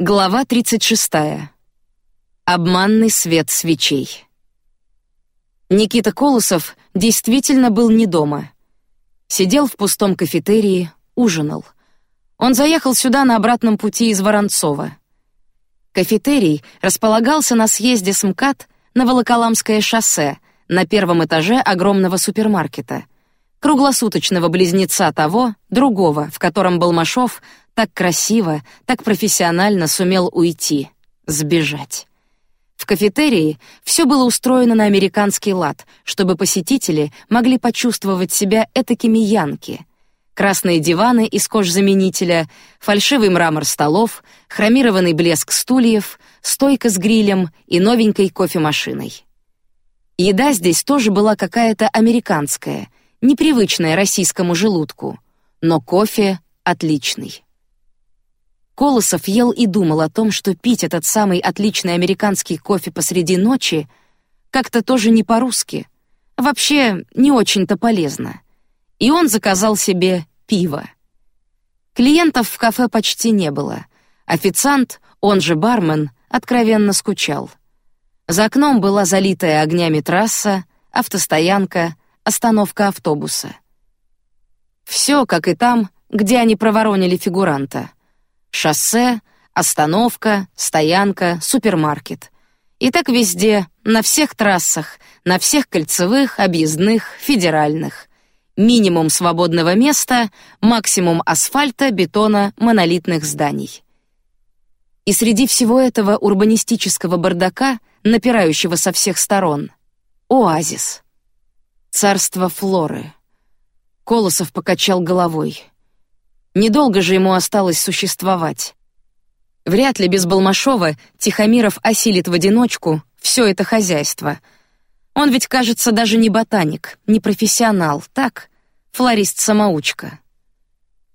Глава 36. Обманный свет свечей. Никита Колосов действительно был не дома. Сидел в пустом кафетерии, ужинал. Он заехал сюда на обратном пути из Воронцова. Кафетерий располагался на съезде с МКАД на Волоколамское шоссе, на первом этаже огромного супермаркета, круглосуточного близнеца того, другого, в котором Балмашов так красиво, так профессионально сумел уйти, сбежать. В кафетерии все было устроено на американский лад, чтобы посетители могли почувствовать себя этакими янки. Красные диваны из кожзаменителя, фальшивый мрамор столов, хромированный блеск стульев, стойка с грилем и новенькой кофемашиной. Еда здесь тоже была какая-то американская, непривычная российскому желудку, но кофе отличный. Колосов ел и думал о том, что пить этот самый отличный американский кофе посреди ночи как-то тоже не по-русски, вообще не очень-то полезно. И он заказал себе пиво. Клиентов в кафе почти не было. Официант, он же бармен, откровенно скучал. За окном была залитая огнями трасса, автостоянка, остановка автобуса. Все, как и там, где они проворонили фигуранта. Шоссе, остановка, стоянка, супермаркет. И так везде, на всех трассах, на всех кольцевых, объездных, федеральных. Минимум свободного места, максимум асфальта, бетона, монолитных зданий. И среди всего этого урбанистического бардака, напирающего со всех сторон, оазис. Царство Флоры. Колосов покачал головой. Недолго же ему осталось существовать. Вряд ли без Балмашова Тихомиров осилит в одиночку все это хозяйство. Он ведь, кажется, даже не ботаник, не профессионал, так, флорист-самоучка.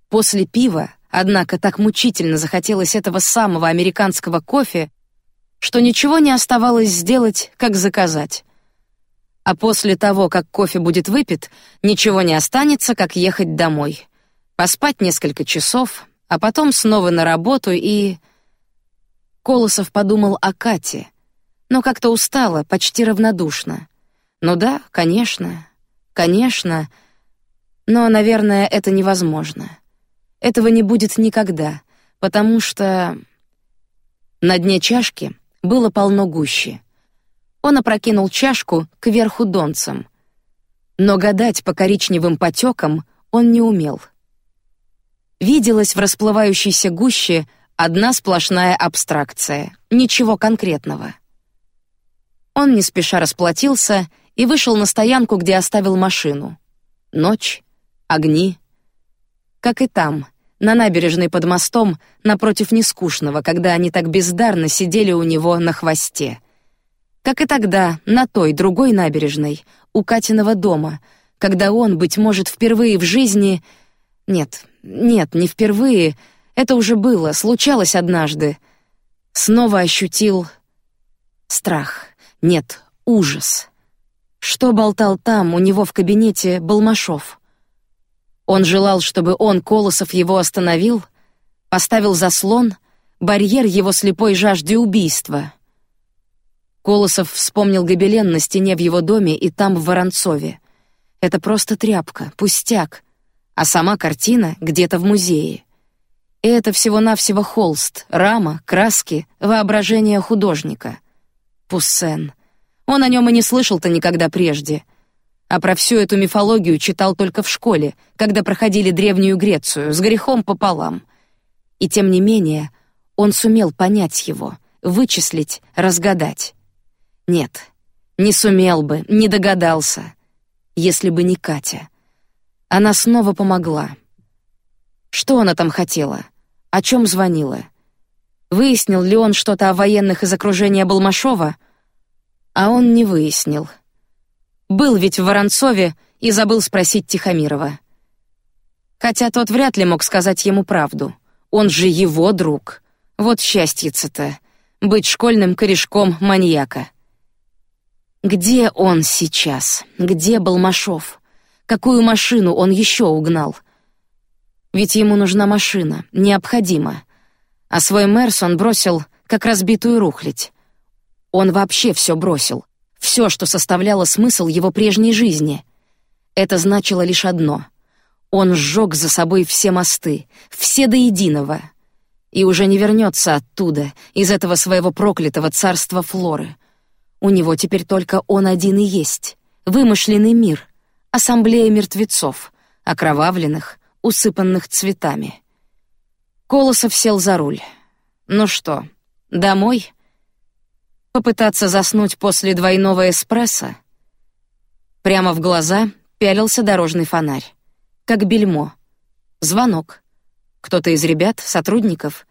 После пива, однако, так мучительно захотелось этого самого американского кофе, что ничего не оставалось сделать, как заказать. А после того, как кофе будет выпит, ничего не останется, как ехать домой поспать несколько часов, а потом снова на работу и... Колосов подумал о Кате, но как-то устало, почти равнодушно. Ну да, конечно, конечно, но, наверное, это невозможно. Этого не будет никогда, потому что на дне чашки было полно гущи. Он опрокинул чашку кверху донцем, но гадать по коричневым потекам он не умел виделась в расплывающейся гуще одна сплошная абстракция, ничего конкретного. Он не спеша расплатился и вышел на стоянку, где оставил машину. Ночь, огни, как и там, на набережной под мостом, напротив нескучного, когда они так бездарно сидели у него на хвосте. Как и тогда, на той другой набережной, у Катиного дома, когда он, быть может, впервые в жизни, нет, нет, не впервые. Это уже было, случалось однажды. Снова ощутил страх. Нет, ужас. Что болтал там у него в кабинете Балмашов? Он желал, чтобы он Колосов его остановил, поставил заслон, барьер его слепой жажде убийства. Колосов вспомнил гобелен на стене в его доме и там в Воронцове. Это просто тряпка, пустяк а сама картина где-то в музее. И это всего-навсего холст, рама, краски, воображение художника. Пуссен. Он о нем и не слышал-то никогда прежде. А про всю эту мифологию читал только в школе, когда проходили древнюю Грецию с грехом пополам. И тем не менее, он сумел понять его, вычислить, разгадать. Нет, не сумел бы, не догадался, если бы не Катя. Она снова помогла. Что она там хотела? О чем звонила? Выяснил ли он что-то о военных из окружения Балмашова? А он не выяснил. Был ведь в Воронцове и забыл спросить Тихомирова. Хотя тот вряд ли мог сказать ему правду. Он же его друг. Вот счастье-то быть школьным корешком маньяка. Где он сейчас? Где Балмашов? Какую машину он еще угнал? Ведь ему нужна машина, необходимо. А свой Мерс он бросил, как разбитую рухлядь. Он вообще все бросил, все, что составляло смысл его прежней жизни. Это значило лишь одно: он сжег за собой все мосты, все до единого, и уже не вернется оттуда, из этого своего проклятого царства Флоры. У него теперь только он один и есть, вымышленный мир, ассамблея мертвецов, окровавленных, усыпанных цветами. Колосов сел за руль. Ну что, домой? Попытаться заснуть после двойного эспрессо? Прямо в глаза пялился дорожный фонарь, как бельмо. Звонок. Кто-то из ребят, сотрудников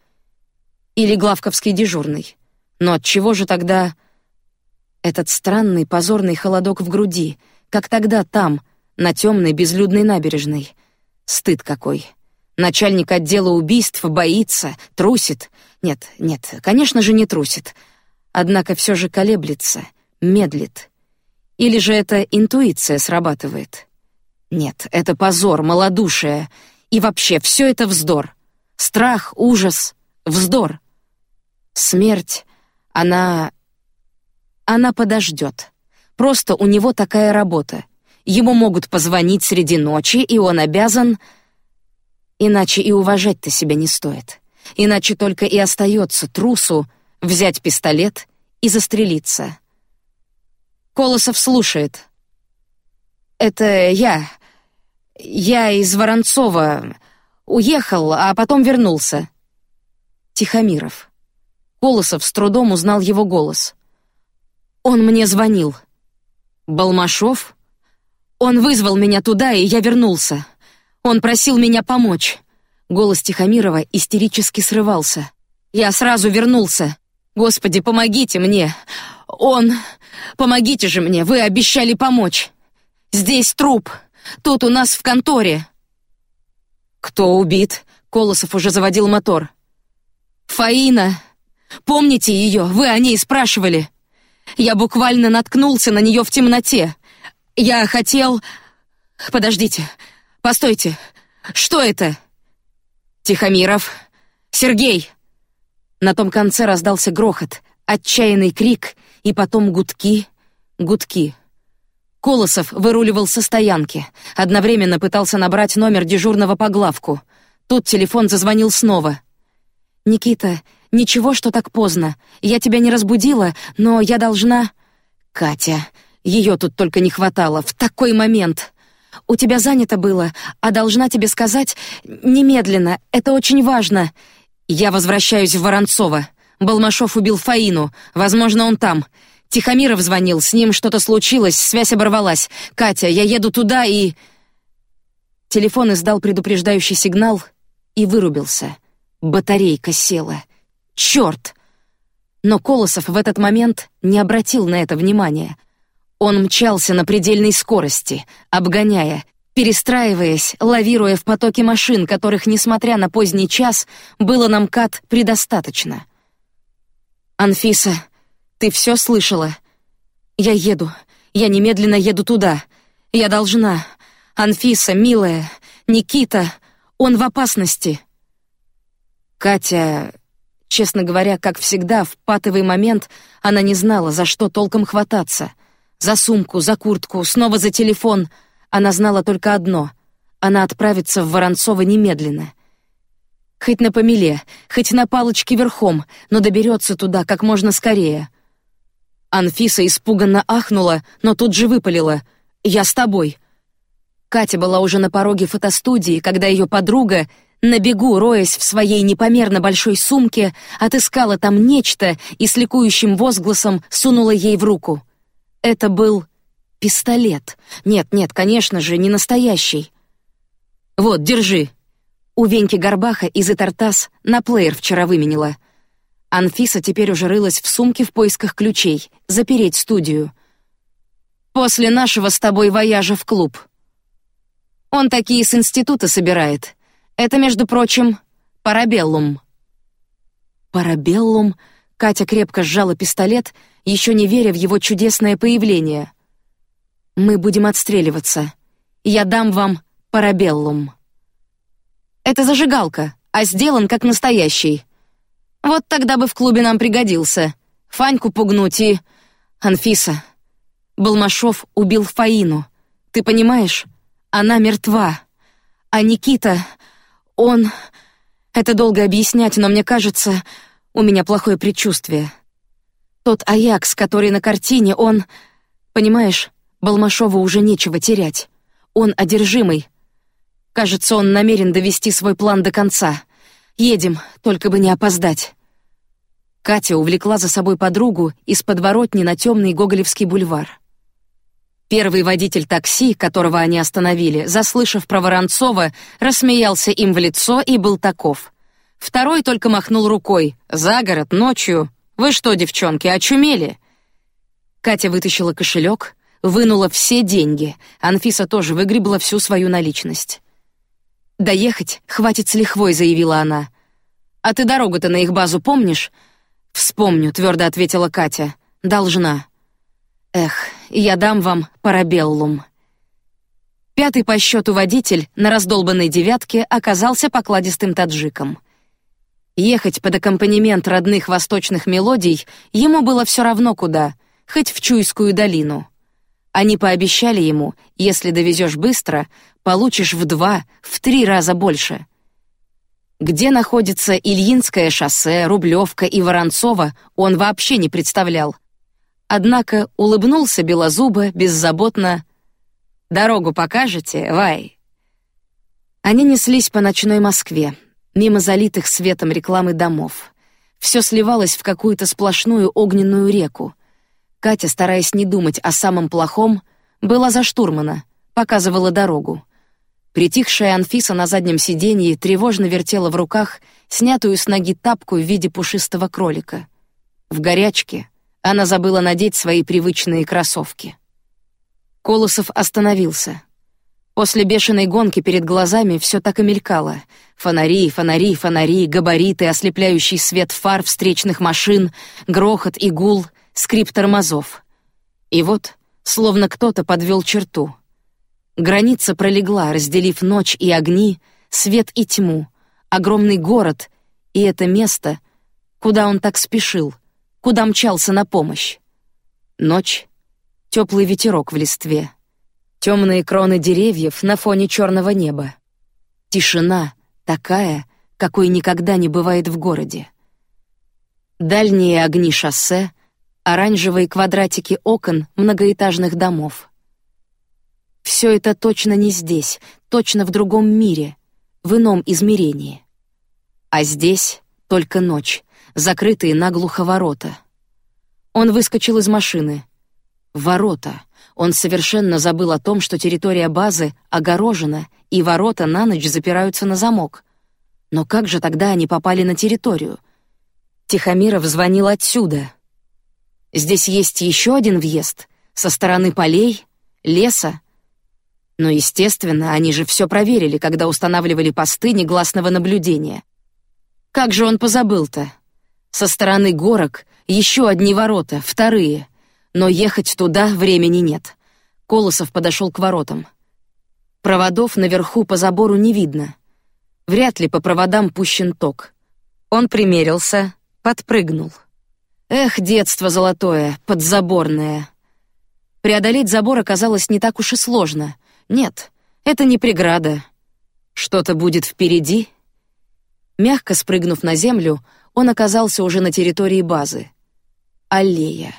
или главковский дежурный. Но от чего же тогда этот странный позорный холодок в груди, как тогда там, на темной безлюдной набережной? Стыд какой! Начальник отдела убийств боится, трусит. Нет, нет, конечно же не трусит. Однако все же колеблется, медлит. Или же это интуиция срабатывает? Нет, это позор, малодушие, и вообще все это вздор. Страх, ужас, вздор. Смерть, она... Она подождет. Просто у него такая работа. Ему могут позвонить среди ночи, и он обязан... Иначе и уважать-то себя не стоит. Иначе только и остается трусу взять пистолет и застрелиться. Колосов слушает. Это я. Я из Воронцова уехал, а потом вернулся. Тихомиров. Колосов с трудом узнал его голос. Он мне звонил. Балмашов. Он вызвал меня туда, и я вернулся. Он просил меня помочь. Голос Тихомирова истерически срывался. Я сразу вернулся. Господи, помогите мне. Он, помогите же мне. Вы обещали помочь. Здесь труп. Тут у нас в конторе. Кто убит? Колосов уже заводил мотор. Фаина. Помните ее? Вы о ней спрашивали. Я буквально наткнулся на нее в темноте. Я хотел. Подождите. Постойте. Что это? Тихомиров. Сергей. На том конце раздался грохот, отчаянный крик и потом гудки, гудки. Колосов выруливал со стоянки, одновременно пытался набрать номер дежурного по главку. Тут телефон зазвонил снова. Никита, ничего, что так поздно. Я тебя не разбудила, но я должна. Катя, ее тут только не хватало в такой момент. У тебя занято было, а должна тебе сказать немедленно. Это очень важно. Я возвращаюсь в Воронцово. Балмашов убил Фаину. Возможно, он там. Тихомиров звонил, с ним что-то случилось, связь оборвалась. Катя, я еду туда и... Телефон издал предупреждающий сигнал и вырубился. Батарейка села. Черт! Но Колосов в этот момент не обратил на это внимания. Он мчался на предельной скорости, обгоняя, перестраиваясь, лавируя в потоке машин, которых, несмотря на поздний час, было нам кат предостаточно. Анфиса, ты все слышала? Я еду. Я немедленно еду туда. Я должна. Анфиса, милая, Никита, он в опасности. Катя, честно говоря, как всегда, в патовый момент она не знала, за что толком хвататься. За сумку, за куртку, снова за телефон. Она знала только одно: она отправится в Воронцово немедленно. Хоть на помеле, хоть на палочке верхом, но доберется туда как можно скорее. Анфиса испуганно ахнула, но тут же выпалила: "Я с тобой". Катя была уже на пороге фотостудии, когда ее подруга, на бегу роясь в своей непомерно большой сумке, отыскала там нечто и с ликующим возгласом сунула ей в руку. Это был пистолет. Нет, нет, конечно же, не настоящий. Вот, держи. У Веньки Горбаха из Итартас на плеер вчера выменила. Анфиса теперь уже рылась в сумке в поисках ключей, запереть студию. После нашего с тобой вояжа в клуб. Он такие с института собирает. Это, между прочим, парабеллум. Парабеллум. Катя крепко сжала пистолет, еще не веря в его чудесное появление. Мы будем отстреливаться. Я дам вам парабеллум. Это зажигалка, а сделан как настоящий. Вот тогда бы в клубе нам пригодился. Фаньку пугнуть и... Анфиса. Балмашов убил Фаину. Ты понимаешь? Она мертва. А Никита... Он... Это долго объяснять, но мне кажется, у меня плохое предчувствие. Тот Аякс, который на картине, он... Понимаешь, Балмашову уже нечего терять. Он одержимый. Кажется, он намерен довести свой план до конца. Едем, только бы не опоздать. Катя увлекла за собой подругу из подворотни на темный Гоголевский бульвар. Первый водитель такси, которого они остановили, заслышав про Воронцова, рассмеялся им в лицо и был таков. Второй только махнул рукой. За город ночью. Вы что, девчонки, очумели? Катя вытащила кошелек, вынула все деньги. Анфиса тоже выгребла всю свою наличность. Доехать хватит с лихвой, заявила она. А ты дорогу-то на их базу помнишь? Вспомню, твердо ответила Катя. Должна. Эх, я дам вам парабеллум. Пятый по счету водитель на раздолбанной девятке оказался покладистым таджиком. Ехать под аккомпанемент родных восточных мелодий ему было все равно куда, хоть в Чуйскую долину. Они пообещали ему, если довезешь быстро, получишь в два, в три раза больше. Где находится Ильинское шоссе, Рублевка и Воронцово, он вообще не представлял. Однако улыбнулся белозубо, беззаботно. «Дорогу покажете, Вай?» Они неслись по ночной Москве, мимо залитых светом рекламы домов. Все сливалось в какую-то сплошную огненную реку. Катя, стараясь не думать о самом плохом, была за штурмана, показывала дорогу. Притихшая Анфиса на заднем сиденье тревожно вертела в руках снятую с ноги тапку в виде пушистого кролика. В горячке она забыла надеть свои привычные кроссовки. Колосов остановился. После бешеной гонки перед глазами все так и мелькало: фонари, фонари, фонари, габариты, ослепляющий свет фар встречных машин, грохот и гул, скрип тормозов. И вот, словно кто-то подвел черту. Граница пролегла, разделив ночь и огни, свет и тьму, огромный город и это место, куда он так спешил куда мчался на помощь. Ночь, теплый ветерок в листве, темные кроны деревьев на фоне черного неба, тишина такая, какой никогда не бывает в городе. Дальние огни шоссе, оранжевые квадратики окон многоэтажных домов. Все это точно не здесь, точно в другом мире, в ином измерении. А здесь только ночь, закрытые наглухо ворота. Он выскочил из машины. Ворота. Он совершенно забыл о том, что территория базы огорожена и ворота на ночь запираются на замок. Но как же тогда они попали на территорию? Тихомиров звонил отсюда. Здесь есть еще один въезд со стороны полей, леса. Но естественно, они же все проверили, когда устанавливали посты негласного наблюдения. Как же он позабыл-то? Со стороны горок еще одни ворота, вторые, но ехать туда времени нет. Колосов подошел к воротам. Проводов наверху по забору не видно. Вряд ли по проводам пущен ток. Он примерился, подпрыгнул. Эх, детство золотое, подзаборное. Преодолеть забор оказалось не так уж и сложно. Нет, это не преграда. Что-то будет впереди. Мягко спрыгнув на землю, он оказался уже на территории базы. Аллея.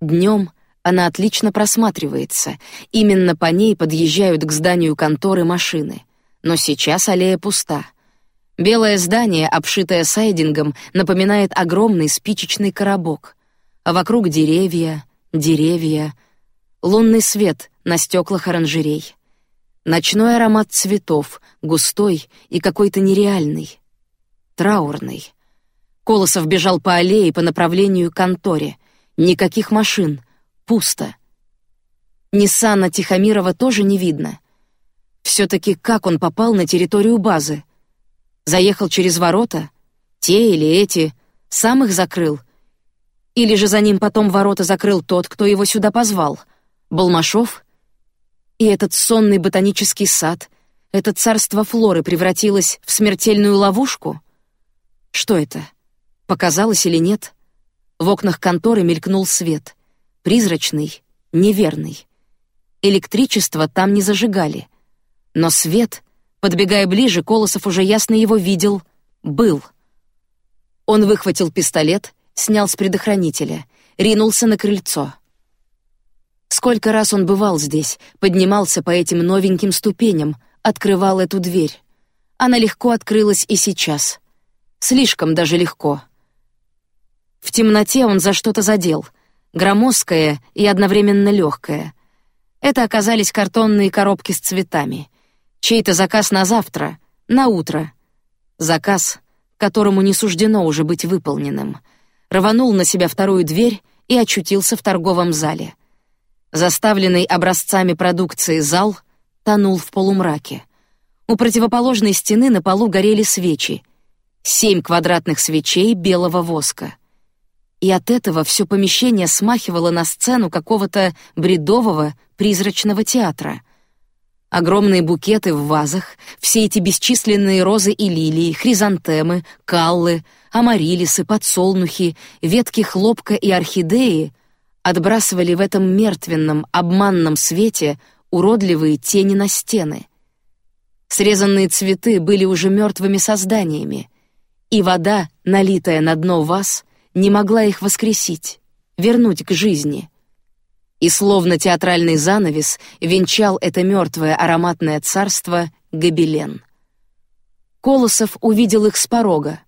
Днем она отлично просматривается. Именно по ней подъезжают к зданию конторы машины. Но сейчас аллея пуста. Белое здание, обшитое сайдингом, напоминает огромный спичечный коробок. А вокруг деревья, деревья, лунный свет на стеклах оранжерей. Ночной аромат цветов, густой и какой-то нереальный, траурный. Колосов бежал по аллее по направлению к конторе. Никаких машин. Пусто. Ниссана Тихомирова тоже не видно. Все-таки как он попал на территорию базы? Заехал через ворота? Те или эти? Сам их закрыл? Или же за ним потом ворота закрыл тот, кто его сюда позвал? Балмашов? И этот сонный ботанический сад, это царство флоры превратилось в смертельную ловушку? Что это? Показалось или нет? В окнах конторы мелькнул свет, призрачный, неверный. Электричество там не зажигали, но свет, подбегая ближе, Колосов уже ясно его видел, был. Он выхватил пистолет, снял с предохранителя, ринулся на крыльцо. Сколько раз он бывал здесь, поднимался по этим новеньким ступеням, открывал эту дверь. Она легко открылась и сейчас. Слишком даже легко. В темноте он за что-то задел, громоздкое и одновременно легкое. Это оказались картонные коробки с цветами. Чей-то заказ на завтра, на утро. Заказ, которому не суждено уже быть выполненным. Рванул на себя вторую дверь и очутился в торговом зале. Заставленный образцами продукции зал тонул в полумраке. У противоположной стены на полу горели свечи. Семь квадратных свечей белого воска. И от этого все помещение смахивало на сцену какого-то бредового призрачного театра. Огромные букеты в вазах, все эти бесчисленные розы и лилии, хризантемы, каллы, амарилисы, подсолнухи, ветки хлопка и орхидеи отбрасывали в этом мертвенном, обманном свете уродливые тени на стены. Срезанные цветы были уже мертвыми созданиями, и вода, налитая на дно ваз, не могла их воскресить, вернуть к жизни. И словно театральный занавес венчал это мертвое ароматное царство гобелен. Колосов увидел их с порога: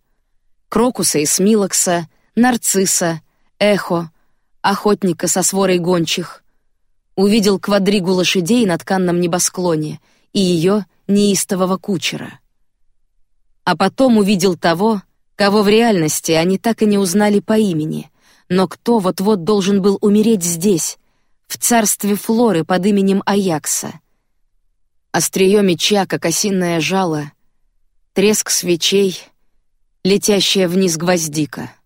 крокуса и смилокса, нарцисса, эхо, охотника со сворой гончих, увидел квадригу лошадей на тканном небосклоне и ее неистового кучера. А потом увидел того, кого в реальности они так и не узнали по имени, но кто вот-вот должен был умереть здесь, в царстве Флоры под именем Аякса. Острие меча, как осиное жало, треск свечей, летящая вниз гвоздика —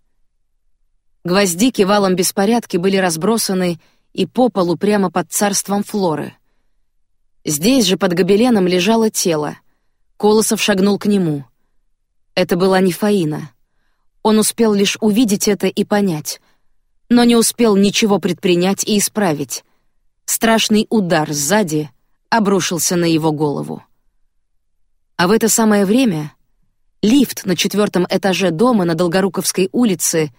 Гвоздики валом беспорядки были разбросаны и по полу прямо под царством Флоры. Здесь же под гобеленом лежало тело. Колосов шагнул к нему. Это была не Фаина. Он успел лишь увидеть это и понять, но не успел ничего предпринять и исправить. Страшный удар сзади обрушился на его голову. А в это самое время лифт на четвертом этаже дома на Долгоруковской улице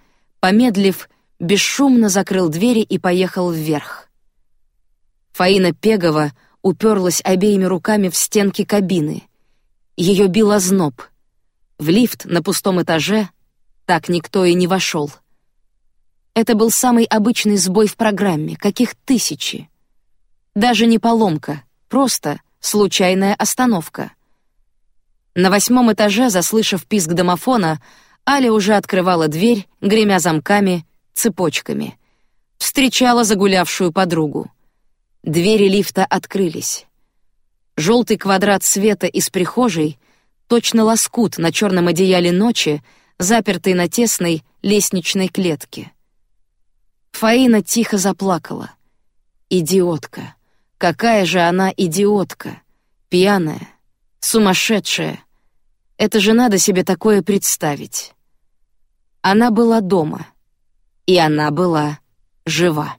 помедлив, бесшумно закрыл двери и поехал вверх. Фаина Пегова уперлась обеими руками в стенки кабины. Ее бил озноб. В лифт на пустом этаже так никто и не вошел. Это был самый обычный сбой в программе, каких тысячи. Даже не поломка, просто случайная остановка. На восьмом этаже, заслышав писк домофона, Аля уже открывала дверь, гремя замками, цепочками. Встречала загулявшую подругу. Двери лифта открылись. Желтый квадрат света из прихожей, точно лоскут на черном одеяле ночи, запертый на тесной лестничной клетке. Фаина тихо заплакала. Идиотка. Какая же она идиотка. Пьяная, сумасшедшая. Это же надо себе такое представить. Она была дома, и она была жива.